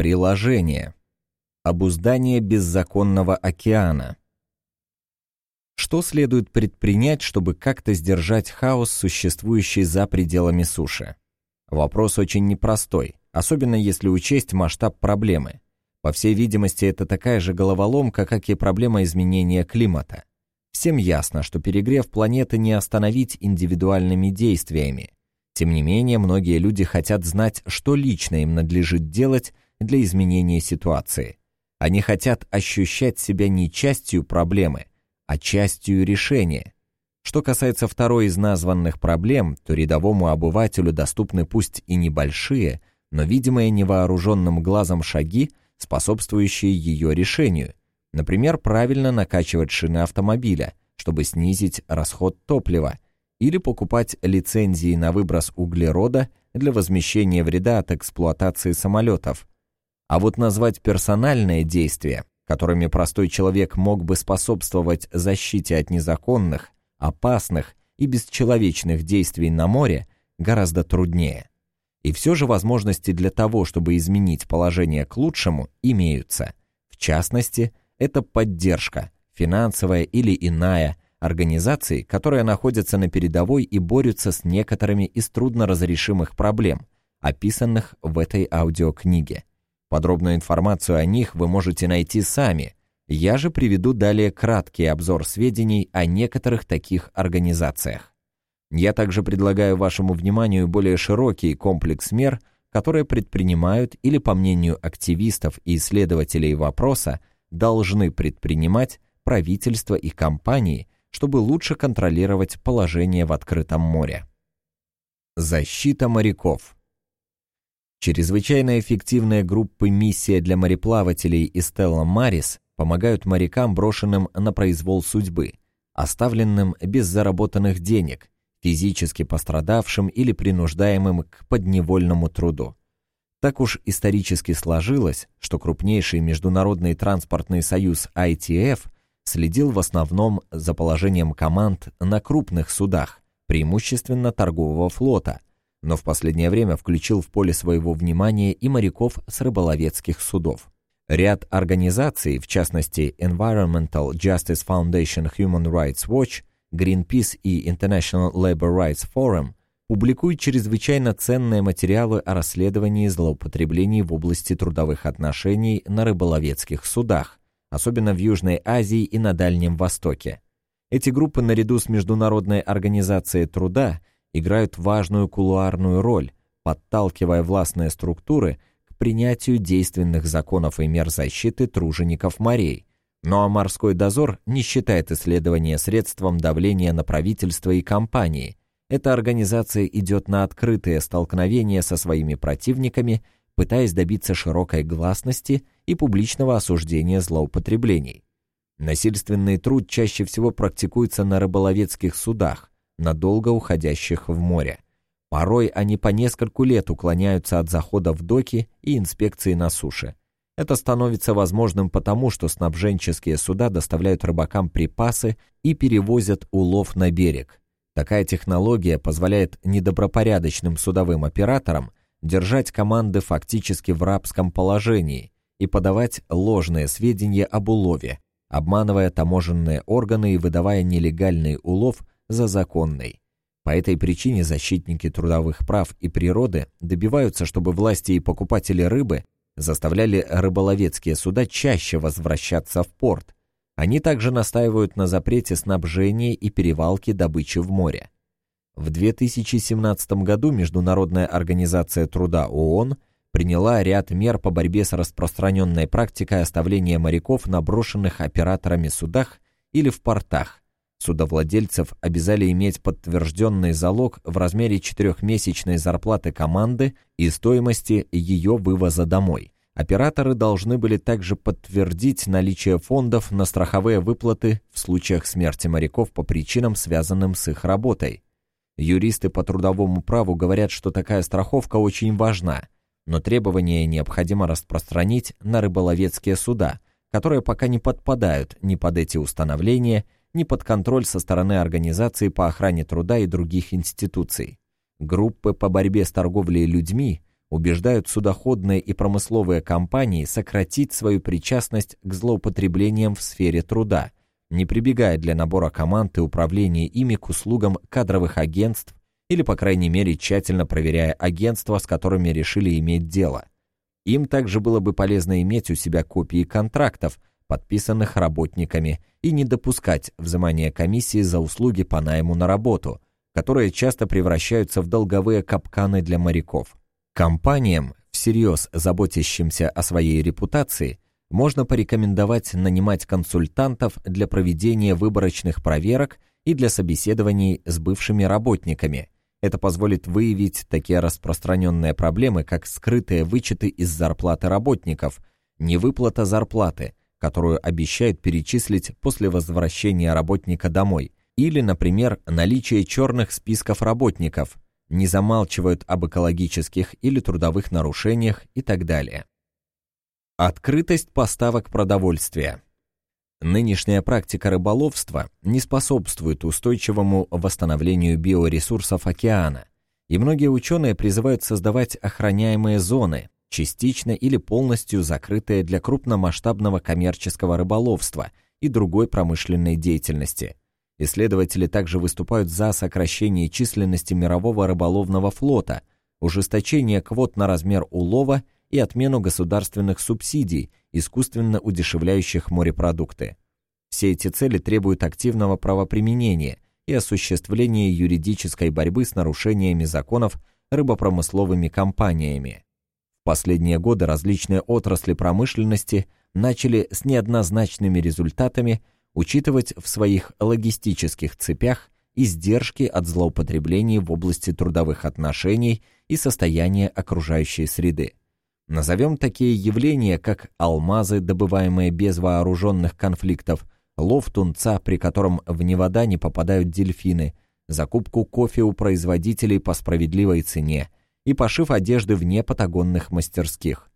Приложение. Обуздание беззаконного океана. Что следует предпринять, чтобы как-то сдержать хаос, существующий за пределами суши? Вопрос очень непростой, особенно если учесть масштаб проблемы. По всей видимости, это такая же головоломка, как и проблема изменения климата. Всем ясно, что перегрев планеты не остановить индивидуальными действиями. Тем не менее, многие люди хотят знать, что лично им надлежит делать для изменения ситуации. Они хотят ощущать себя не частью проблемы, а частью решения. Что касается второй из названных проблем, то рядовому обывателю доступны пусть и небольшие, но видимые невооруженным глазом шаги, способствующие ее решению. Например, правильно накачивать шины автомобиля, чтобы снизить расход топлива, или покупать лицензии на выброс углерода для возмещения вреда от эксплуатации самолетов. А вот назвать персональные действия, которыми простой человек мог бы способствовать защите от незаконных, опасных и бесчеловечных действий на море, гораздо труднее. И все же возможности для того, чтобы изменить положение к лучшему, имеются. В частности, это поддержка, финансовая или иная, организаций, которые находятся на передовой и борются с некоторыми из трудноразрешимых проблем, описанных в этой аудиокниге. Подробную информацию о них вы можете найти сами. Я же приведу далее краткий обзор сведений о некоторых таких организациях. Я также предлагаю вашему вниманию более широкий комплекс мер, которые предпринимают или, по мнению активистов и исследователей вопроса, должны предпринимать правительства и компании, чтобы лучше контролировать положение в открытом море. Защита моряков – Чрезвычайно эффективные группы «Миссия для мореплавателей» и «Стелла Марис» помогают морякам, брошенным на произвол судьбы, оставленным без заработанных денег, физически пострадавшим или принуждаемым к подневольному труду. Так уж исторически сложилось, что крупнейший международный транспортный союз ITF следил в основном за положением команд на крупных судах, преимущественно торгового флота – но в последнее время включил в поле своего внимания и моряков с рыболовецких судов. Ряд организаций, в частности Environmental Justice Foundation Human Rights Watch, Greenpeace и International Labor Rights Forum, публикуют чрезвычайно ценные материалы о расследовании злоупотреблений в области трудовых отношений на рыболовецких судах, особенно в Южной Азии и на Дальнем Востоке. Эти группы наряду с Международной организацией труда играют важную кулуарную роль, подталкивая властные структуры к принятию действенных законов и мер защиты тружеников морей. Ну а морской дозор не считает исследования средством давления на правительство и компании. Эта организация идет на открытые столкновения со своими противниками, пытаясь добиться широкой гласности и публичного осуждения злоупотреблений. Насильственный труд чаще всего практикуется на рыболовецких судах, надолго уходящих в море. Порой они по нескольку лет уклоняются от захода в доки и инспекции на суше. Это становится возможным потому, что снабженческие суда доставляют рыбакам припасы и перевозят улов на берег. Такая технология позволяет недобропорядочным судовым операторам держать команды фактически в рабском положении и подавать ложные сведения об улове, обманывая таможенные органы и выдавая нелегальный улов за законной. По этой причине защитники трудовых прав и природы добиваются, чтобы власти и покупатели рыбы заставляли рыболовецкие суда чаще возвращаться в порт. Они также настаивают на запрете снабжения и перевалки добычи в море. В 2017 году Международная организация труда ООН приняла ряд мер по борьбе с распространенной практикой оставления моряков на брошенных операторами судах или в портах, Судовладельцев обязали иметь подтвержденный залог в размере четырехмесячной зарплаты команды и стоимости ее вывоза домой. Операторы должны были также подтвердить наличие фондов на страховые выплаты в случаях смерти моряков по причинам, связанным с их работой. Юристы по трудовому праву говорят, что такая страховка очень важна, но требования необходимо распространить на рыболовецкие суда, которые пока не подпадают ни под эти установления, ни под контроль со стороны Организации по охране труда и других институций. Группы по борьбе с торговлей людьми убеждают судоходные и промысловые компании сократить свою причастность к злоупотреблениям в сфере труда, не прибегая для набора команд и управления ими к услугам кадровых агентств или, по крайней мере, тщательно проверяя агентства, с которыми решили иметь дело. Им также было бы полезно иметь у себя копии контрактов, подписанных работниками, и не допускать взимания комиссии за услуги по найму на работу, которые часто превращаются в долговые капканы для моряков. Компаниям, всерьез заботящимся о своей репутации, можно порекомендовать нанимать консультантов для проведения выборочных проверок и для собеседований с бывшими работниками – это позволит выявить такие распространенные проблемы, как скрытые вычеты из зарплаты работников, невыплата зарплаты, которую обещают перечислить после возвращения работника домой, или, например, наличие черных списков работников, не замалчивают об экологических или трудовых нарушениях и так далее. Открытость поставок продовольствия. Нынешняя практика рыболовства не способствует устойчивому восстановлению биоресурсов океана, и многие ученые призывают создавать охраняемые зоны, частично или полностью закрытые для крупномасштабного коммерческого рыболовства и другой промышленной деятельности. Исследователи также выступают за сокращение численности мирового рыболовного флота, ужесточение квот на размер улова и отмену государственных субсидий, искусственно удешевляющих морепродукты. Все эти цели требуют активного правоприменения и осуществления юридической борьбы с нарушениями законов рыбопромысловыми компаниями. Последние годы различные отрасли промышленности начали с неоднозначными результатами учитывать в своих логистических цепях издержки от злоупотреблений в области трудовых отношений и состояния окружающей среды. Назовем такие явления, как алмазы, добываемые без вооруженных конфликтов, лов тунца, при котором в Невада не попадают дельфины, закупку кофе у производителей по справедливой цене и пошив одежды вне патагонных мастерских.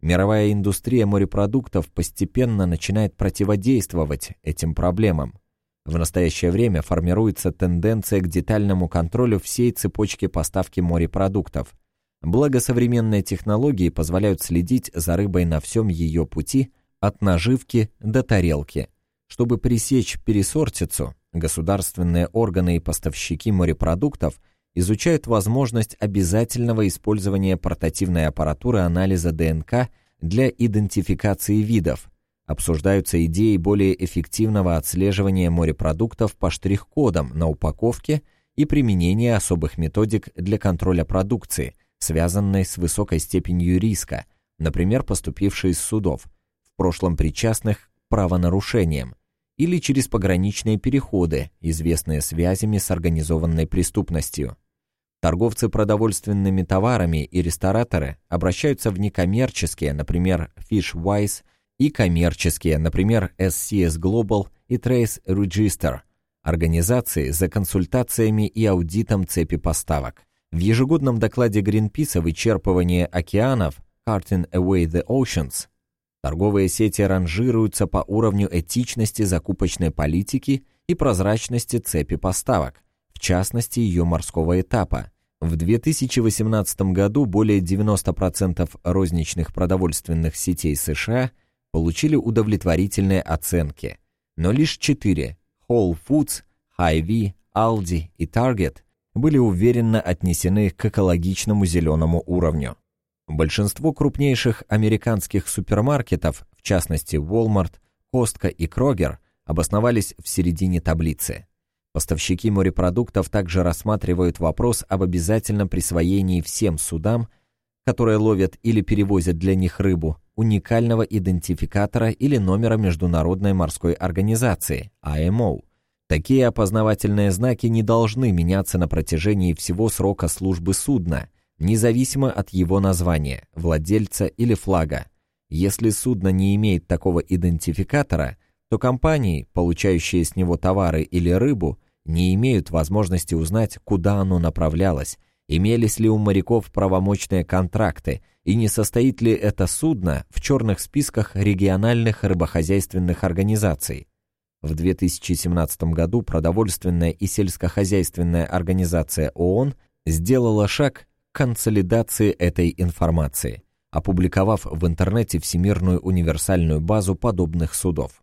Мировая индустрия морепродуктов постепенно начинает противодействовать этим проблемам. В настоящее время формируется тенденция к детальному контролю всей цепочки поставки морепродуктов – Благо современные технологии позволяют следить за рыбой на всем ее пути от наживки до тарелки. Чтобы пресечь пересортицу, государственные органы и поставщики морепродуктов изучают возможность обязательного использования портативной аппаратуры анализа ДНК для идентификации видов. Обсуждаются идеи более эффективного отслеживания морепродуктов по штрих-кодам на упаковке и применения особых методик для контроля продукции – связанной с высокой степенью риска, например, поступившей из судов, в прошлом причастных к правонарушениям, или через пограничные переходы, известные связями с организованной преступностью. Торговцы продовольственными товарами и рестораторы обращаются в некоммерческие, например, Fishwise, и коммерческие, например, SCS Global и Trace Register, организации за консультациями и аудитом цепи поставок. В ежегодном докладе Гринписа «Вычерпывание океанов» «Carting Away the Oceans» торговые сети ранжируются по уровню этичности закупочной политики и прозрачности цепи поставок, в частности ее морского этапа. В 2018 году более 90% розничных продовольственных сетей США получили удовлетворительные оценки, но лишь 4 – Whole Foods, Hy-Vee, Aldi и Target были уверенно отнесены к экологичному зеленому уровню. Большинство крупнейших американских супермаркетов, в частности Walmart, Costco и Kroger, обосновались в середине таблицы. Поставщики морепродуктов также рассматривают вопрос об обязательном присвоении всем судам, которые ловят или перевозят для них рыбу, уникального идентификатора или номера Международной морской организации, IMO, Такие опознавательные знаки не должны меняться на протяжении всего срока службы судна, независимо от его названия, владельца или флага. Если судно не имеет такого идентификатора, то компании, получающие с него товары или рыбу, не имеют возможности узнать, куда оно направлялось, имелись ли у моряков правомочные контракты и не состоит ли это судно в черных списках региональных рыбохозяйственных организаций. В 2017 году продовольственная и сельскохозяйственная организация ООН сделала шаг к консолидации этой информации, опубликовав в интернете всемирную универсальную базу подобных судов.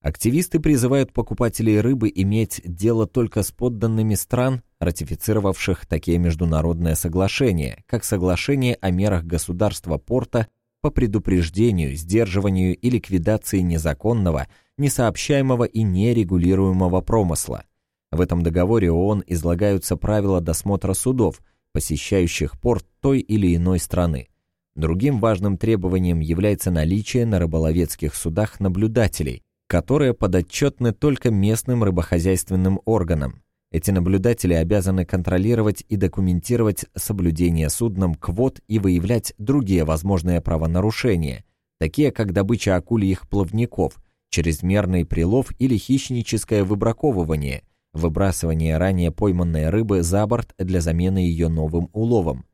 Активисты призывают покупателей рыбы иметь дело только с подданными стран, ратифицировавших такие международные соглашения, как соглашение о мерах государства порта по предупреждению, сдерживанию и ликвидации незаконного, несообщаемого и нерегулируемого промысла. В этом договоре ООН излагаются правила досмотра судов, посещающих порт той или иной страны. Другим важным требованием является наличие на рыболовецких судах наблюдателей, которые подотчетны только местным рыбохозяйственным органам. Эти наблюдатели обязаны контролировать и документировать соблюдение судном квот и выявлять другие возможные правонарушения, такие как добыча акульих плавников, чрезмерный прилов или хищническое выбраковывание, выбрасывание ранее пойманной рыбы за борт для замены ее новым уловом.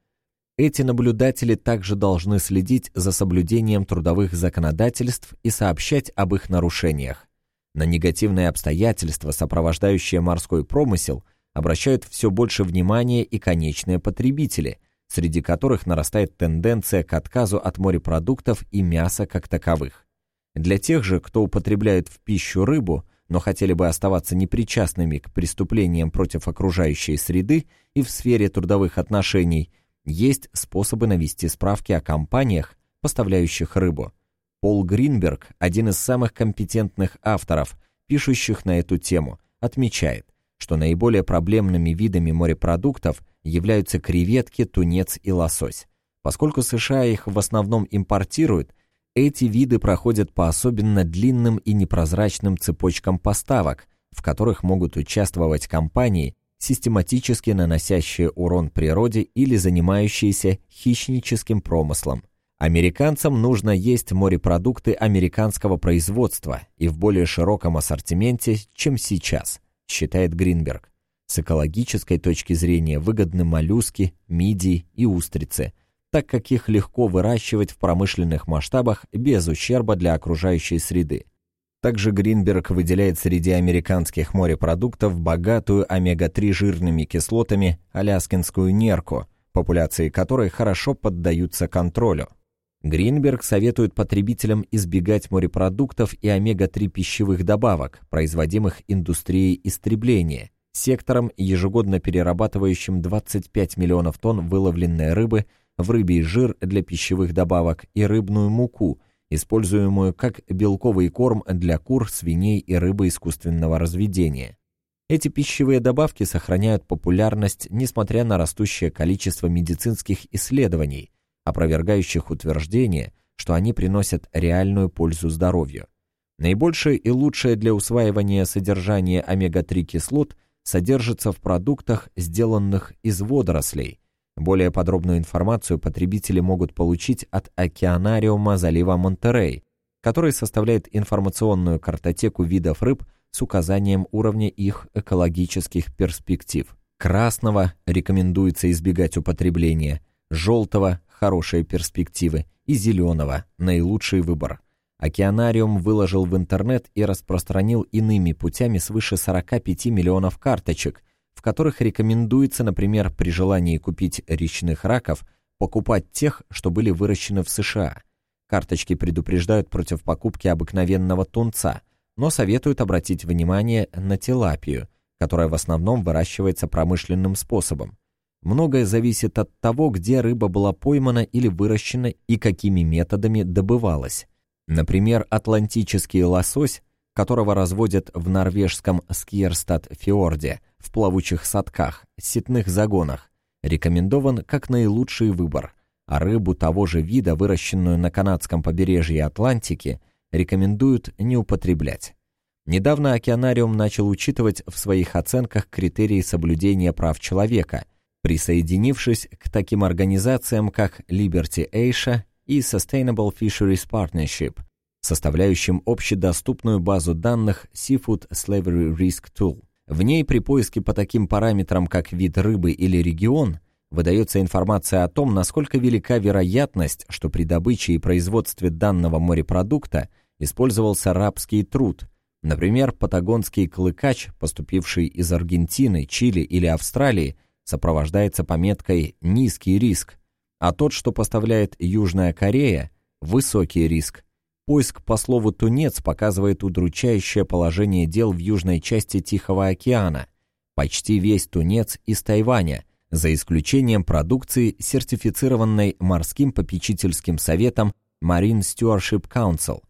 Эти наблюдатели также должны следить за соблюдением трудовых законодательств и сообщать об их нарушениях. На негативные обстоятельства, сопровождающие морской промысел, обращают все больше внимания и конечные потребители, среди которых нарастает тенденция к отказу от морепродуктов и мяса как таковых. Для тех же, кто употребляет в пищу рыбу, но хотели бы оставаться непричастными к преступлениям против окружающей среды и в сфере трудовых отношений – есть способы навести справки о компаниях, поставляющих рыбу. Пол Гринберг, один из самых компетентных авторов, пишущих на эту тему, отмечает, что наиболее проблемными видами морепродуктов являются креветки, тунец и лосось. Поскольку США их в основном импортируют, эти виды проходят по особенно длинным и непрозрачным цепочкам поставок, в которых могут участвовать компании, систематически наносящие урон природе или занимающиеся хищническим промыслом. Американцам нужно есть морепродукты американского производства и в более широком ассортименте, чем сейчас, считает Гринберг. С экологической точки зрения выгодны моллюски, мидии и устрицы, так как их легко выращивать в промышленных масштабах без ущерба для окружающей среды. Также Гринберг выделяет среди американских морепродуктов богатую омега-3 жирными кислотами аляскинскую нерку, популяции которой хорошо поддаются контролю. Гринберг советует потребителям избегать морепродуктов и омега-3 пищевых добавок, производимых индустрией истребления, сектором, ежегодно перерабатывающим 25 миллионов тонн выловленной рыбы в рыбий жир для пищевых добавок и рыбную муку – используемую как белковый корм для кур, свиней и рыбы искусственного разведения. Эти пищевые добавки сохраняют популярность, несмотря на растущее количество медицинских исследований, опровергающих утверждение, что они приносят реальную пользу здоровью. Наибольшее и лучшее для усваивания содержание омега-3 кислот содержится в продуктах, сделанных из водорослей, более подробную информацию потребители могут получить от океанариума залива Монтерей, который составляет информационную картотеку видов рыб с указанием уровня их экологических перспектив. Красного рекомендуется избегать употребления, желтого – хорошие перспективы и зеленого – наилучший выбор. Океанариум выложил в интернет и распространил иными путями свыше 45 миллионов карточек – в которых рекомендуется, например, при желании купить речных раков, покупать тех, что были выращены в США. Карточки предупреждают против покупки обыкновенного тунца, но советуют обратить внимание на тилапию, которая в основном выращивается промышленным способом. Многое зависит от того, где рыба была поймана или выращена и какими методами добывалась. Например, атлантический лосось, которого разводят в норвежском Скьерстад-фьорде – в плавучих садках, сетных загонах, рекомендован как наилучший выбор, а рыбу того же вида, выращенную на канадском побережье Атлантики, рекомендуют не употреблять. Недавно океанариум начал учитывать в своих оценках критерии соблюдения прав человека, присоединившись к таким организациям, как Liberty Asia и Sustainable Fisheries Partnership, составляющим общедоступную базу данных Seafood Slavery Risk Tool. В ней при поиске по таким параметрам, как вид рыбы или регион, выдается информация о том, насколько велика вероятность, что при добыче и производстве данного морепродукта использовался рабский труд. Например, патагонский клыкач, поступивший из Аргентины, Чили или Австралии, сопровождается пометкой «низкий риск», а тот, что поставляет Южная Корея – «высокий риск». Поиск по слову «тунец» показывает удручающее положение дел в южной части Тихого океана. Почти весь тунец из Тайваня, за исключением продукции, сертифицированной морским попечительским советом Marine Stewardship Council,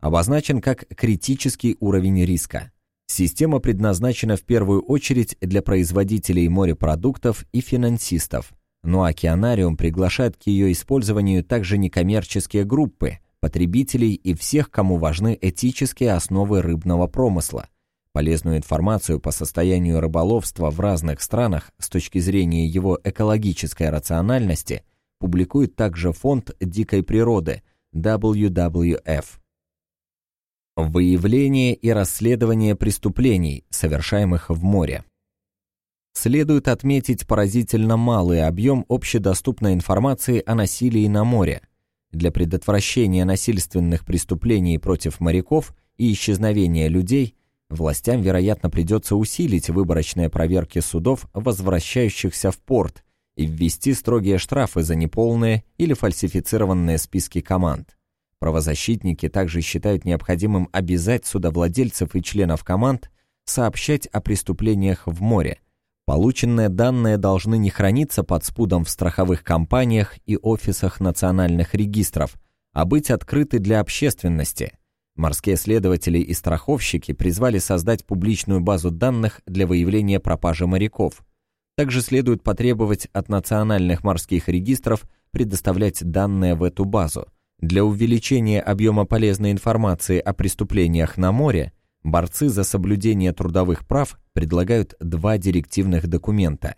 обозначен как критический уровень риска. Система предназначена в первую очередь для производителей морепродуктов и финансистов, но океанариум приглашает к ее использованию также некоммерческие группы, потребителей и всех, кому важны этические основы рыбного промысла. Полезную информацию по состоянию рыболовства в разных странах с точки зрения его экологической рациональности публикует также фонд дикой природы WWF. Выявление и расследование преступлений, совершаемых в море. Следует отметить поразительно малый объем общедоступной информации о насилии на море – для предотвращения насильственных преступлений против моряков и исчезновения людей властям, вероятно, придется усилить выборочные проверки судов, возвращающихся в порт, и ввести строгие штрафы за неполные или фальсифицированные списки команд. Правозащитники также считают необходимым обязать судовладельцев и членов команд сообщать о преступлениях в море, Полученные данные должны не храниться под спудом в страховых компаниях и офисах национальных регистров, а быть открыты для общественности. Морские следователи и страховщики призвали создать публичную базу данных для выявления пропажи моряков. Также следует потребовать от национальных морских регистров предоставлять данные в эту базу. Для увеличения объема полезной информации о преступлениях на море борцы за соблюдение трудовых прав предлагают два директивных документа.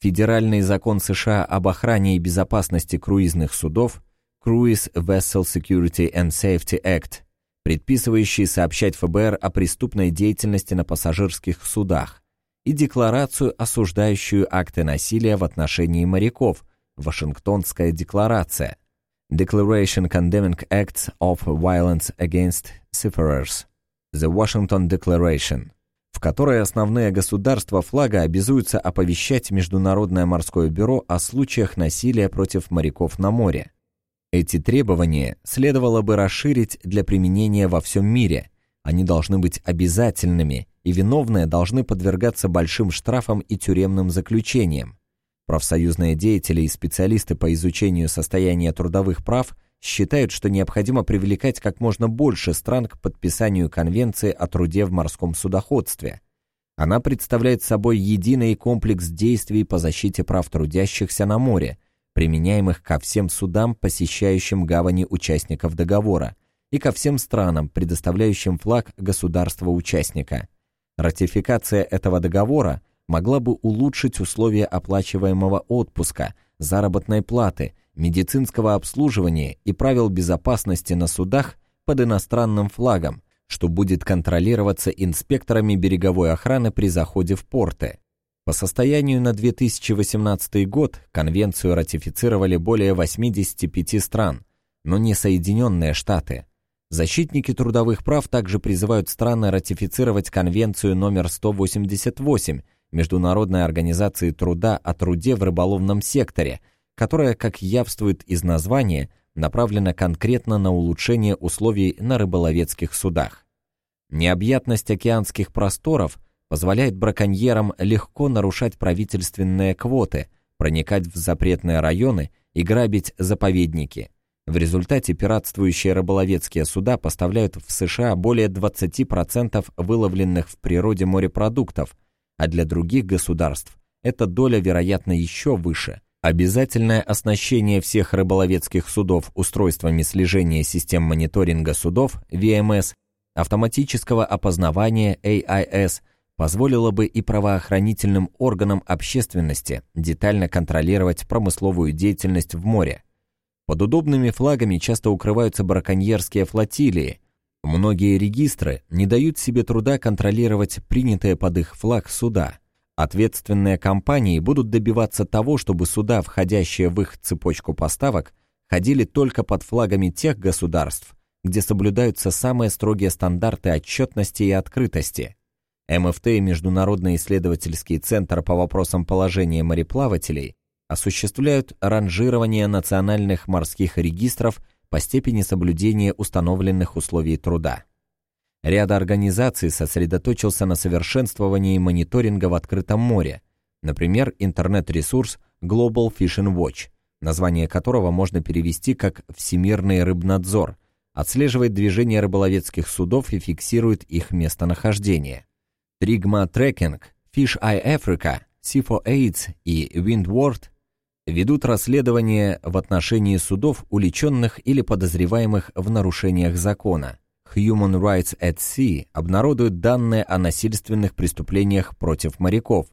Федеральный закон США об охране и безопасности круизных судов Cruise Vessel Security and Safety Act, предписывающий сообщать ФБР о преступной деятельности на пассажирских судах, и декларацию, осуждающую акты насилия в отношении моряков, Вашингтонская декларация, Declaration Condemning Acts of Violence Against Seafarers, The Washington Declaration – в которой основные государства флага обязуются оповещать Международное морское бюро о случаях насилия против моряков на море. Эти требования следовало бы расширить для применения во всем мире. Они должны быть обязательными, и виновные должны подвергаться большим штрафам и тюремным заключениям. Профсоюзные деятели и специалисты по изучению состояния трудовых прав – считают, что необходимо привлекать как можно больше стран к подписанию Конвенции о труде в морском судоходстве. Она представляет собой единый комплекс действий по защите прав трудящихся на море, применяемых ко всем судам, посещающим гавани участников договора, и ко всем странам, предоставляющим флаг государства-участника. Ратификация этого договора могла бы улучшить условия оплачиваемого отпуска, заработной платы – медицинского обслуживания и правил безопасности на судах под иностранным флагом, что будет контролироваться инспекторами береговой охраны при заходе в порты. По состоянию на 2018 год конвенцию ратифицировали более 85 стран, но не Соединенные Штаты. Защитники трудовых прав также призывают страны ратифицировать конвенцию номер 188 Международной организации труда о труде в рыболовном секторе – которая, как явствует из названия, направлена конкретно на улучшение условий на рыболовецких судах. Необъятность океанских просторов позволяет браконьерам легко нарушать правительственные квоты, проникать в запретные районы и грабить заповедники. В результате пиратствующие рыболовецкие суда поставляют в США более 20% выловленных в природе морепродуктов, а для других государств эта доля, вероятно, еще выше – Обязательное оснащение всех рыболовецких судов устройствами слежения систем мониторинга судов VMS, автоматического опознавания AIS позволило бы и правоохранительным органам общественности детально контролировать промысловую деятельность в море. Под удобными флагами часто укрываются браконьерские флотилии. Многие регистры не дают себе труда контролировать принятые под их флаг суда – Ответственные компании будут добиваться того, чтобы суда, входящие в их цепочку поставок, ходили только под флагами тех государств, где соблюдаются самые строгие стандарты отчетности и открытости. МФТ и Международный исследовательский центр по вопросам положения мореплавателей осуществляют ранжирование национальных морских регистров по степени соблюдения установленных условий труда. Ряд организаций сосредоточился на совершенствовании мониторинга в открытом море, например, интернет-ресурс Global Fishing Watch, название которого можно перевести как «Всемирный рыбнадзор», отслеживает движение рыболовецких судов и фиксирует их местонахождение. Trigma Tracking, Fish Eye Africa, C4AIDS и Windward ведут расследование в отношении судов, уличенных или подозреваемых в нарушениях закона. Human Rights at Sea обнародует данные о насильственных преступлениях против моряков.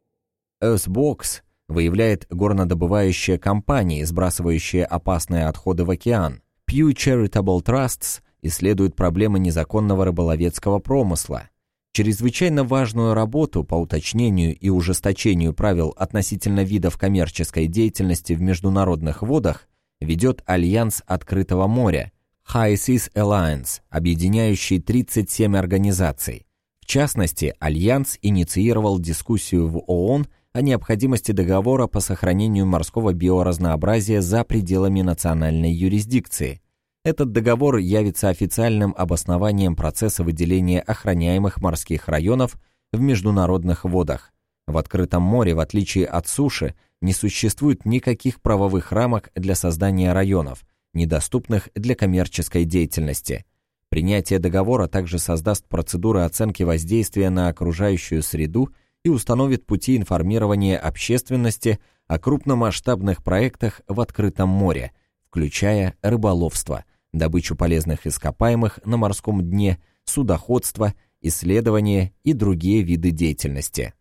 Earthbox выявляет горнодобывающие компании, сбрасывающие опасные отходы в океан. Pew Charitable Trusts исследует проблемы незаконного рыболовецкого промысла. Чрезвычайно важную работу по уточнению и ужесточению правил относительно видов коммерческой деятельности в международных водах ведет Альянс Открытого моря, High Seas Alliance, объединяющий 37 организаций. В частности, Альянс инициировал дискуссию в ООН о необходимости договора по сохранению морского биоразнообразия за пределами национальной юрисдикции. Этот договор явится официальным обоснованием процесса выделения охраняемых морских районов в международных водах. В открытом море, в отличие от суши, не существует никаких правовых рамок для создания районов – недоступных для коммерческой деятельности. Принятие договора также создаст процедуры оценки воздействия на окружающую среду и установит пути информирования общественности о крупномасштабных проектах в открытом море, включая рыболовство, добычу полезных ископаемых на морском дне, судоходство, исследования и другие виды деятельности.